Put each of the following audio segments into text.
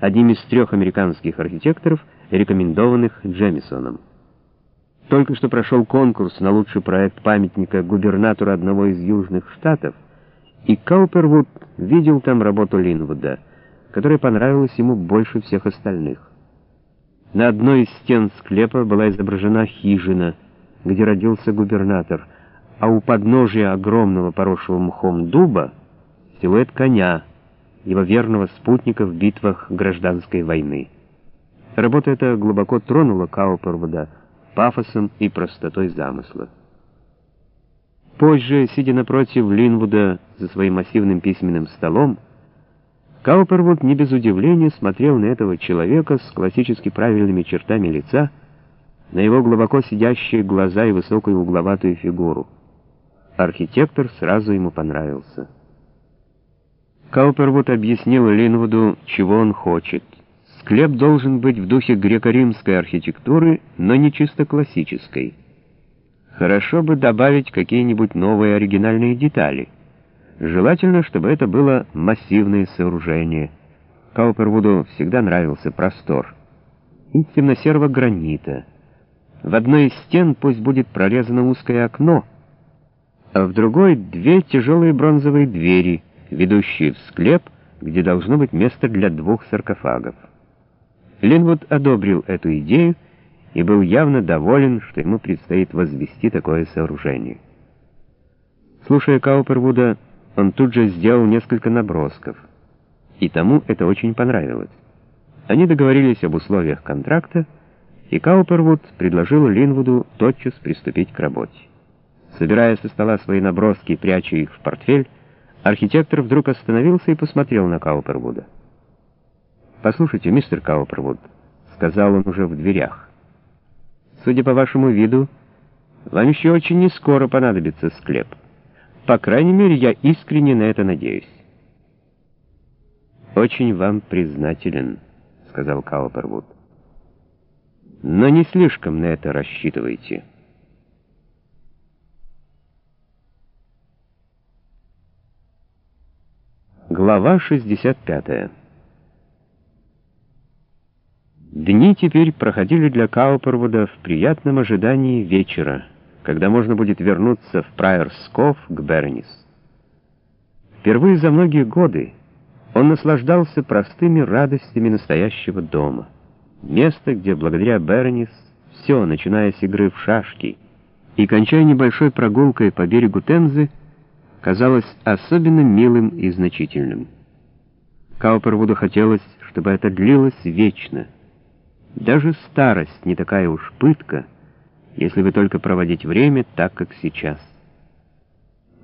одним из трех американских архитекторов, рекомендованных Джемисоном. Только что прошел конкурс на лучший проект памятника губернатору одного из южных штатов, и Каупервуд видел там работу Линвуда, которая понравилась ему больше всех остальных. На одной из стен склепа была изображена хижина, где родился губернатор, а у подножия огромного поросшего мхом дуба силуэт коня, его верного спутника в битвах гражданской войны. Работа эта глубоко тронула Каупервуда, пафосом и простотой замысла. Позже, сидя напротив Линвуда за своим массивным письменным столом, Каупервуд не без удивления смотрел на этого человека с классически правильными чертами лица, на его глубоко сидящие глаза и высокую угловатую фигуру. Архитектор сразу ему понравился. Каупервуд объяснил Линвуду, чего он хочет — Склеп должен быть в духе греко-римской архитектуры, но не чисто классической. Хорошо бы добавить какие-нибудь новые оригинальные детали. Желательно, чтобы это было массивное сооружение. Каупервуду всегда нравился простор. И темно-серого гранита. В одной из стен пусть будет прорезано узкое окно, а в другой — две тяжелые бронзовые двери, ведущие в склеп, где должно быть место для двух саркофагов. Линвуд одобрил эту идею и был явно доволен, что ему предстоит возвести такое сооружение. Слушая Каупервуда, он тут же сделал несколько набросков, и тому это очень понравилось. Они договорились об условиях контракта, и Каупервуд предложил Линвуду тотчас приступить к работе. Собирая со стола свои наброски и пряча их в портфель, архитектор вдруг остановился и посмотрел на Каупервуда. «Послушайте, мистер Каупервуд», — сказал он уже в дверях, — «судя по вашему виду, вам еще очень не скоро понадобится склеп. По крайней мере, я искренне на это надеюсь». «Очень вам признателен», — сказал Каупервуд. «Но не слишком на это рассчитывайте». Глава 65 Дни теперь проходили для Каупервуда в приятном ожидании вечера, когда можно будет вернуться в Прайерсков к Бернис. Впервые за многие годы он наслаждался простыми радостями настоящего дома. Место, где благодаря Бернис все, начиная с игры в шашки и кончая небольшой прогулкой по берегу Темзы, казалось особенно милым и значительным. Каупервуду хотелось, чтобы это длилось вечно — даже старость не такая уж пытка, если вы только проводить время так, как сейчас.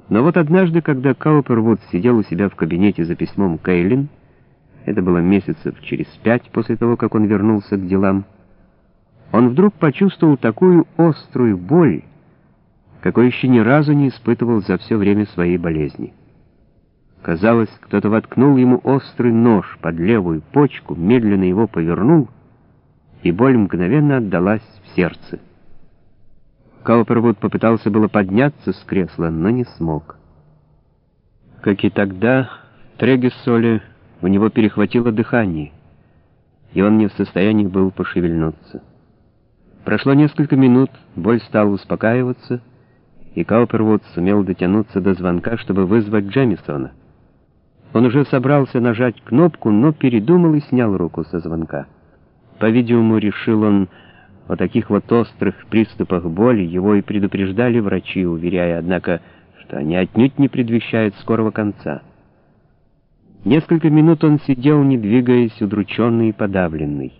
Но вот однажды, когда Каупервуд сидел у себя в кабинете за письмом Кейлин, это было месяцев через пять после того, как он вернулся к делам, он вдруг почувствовал такую острую боль, какой еще ни разу не испытывал за все время своей болезни. Казалось, кто-то воткнул ему острый нож под левую почку, медленно его повернул и боль мгновенно отдалась в сердце. Каупервуд попытался было подняться с кресла, но не смог. Как и тогда, в Трегессоле у него перехватило дыхание, и он не в состоянии был пошевельнуться. Прошло несколько минут, боль стала успокаиваться, и Каупервуд сумел дотянуться до звонка, чтобы вызвать Джемисона. Он уже собрался нажать кнопку, но передумал и снял руку со звонка. По-видимому, решил он, о таких вот острых приступах боли его и предупреждали врачи, уверяя, однако, что они отнюдь не предвещают скорого конца. Несколько минут он сидел, не двигаясь, удрученный и подавленный.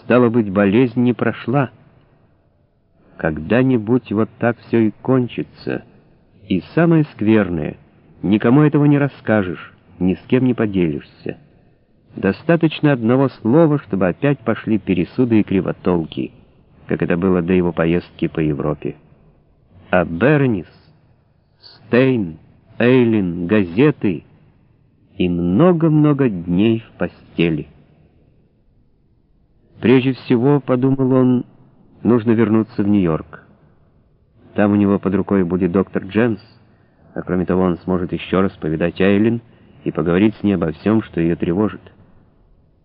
Стало быть, болезнь не прошла. Когда-нибудь вот так все и кончится. И самое скверное, никому этого не расскажешь, ни с кем не поделишься. Достаточно одного слова, чтобы опять пошли пересуды и кривотолки, как это было до его поездки по Европе. А Бернис, Стейн, Эйлин, газеты и много-много дней в постели. Прежде всего, подумал он, нужно вернуться в Нью-Йорк. Там у него под рукой будет доктор Джемс, а кроме того он сможет еще раз повидать Эйлин и поговорить с ней обо всем, что ее тревожит.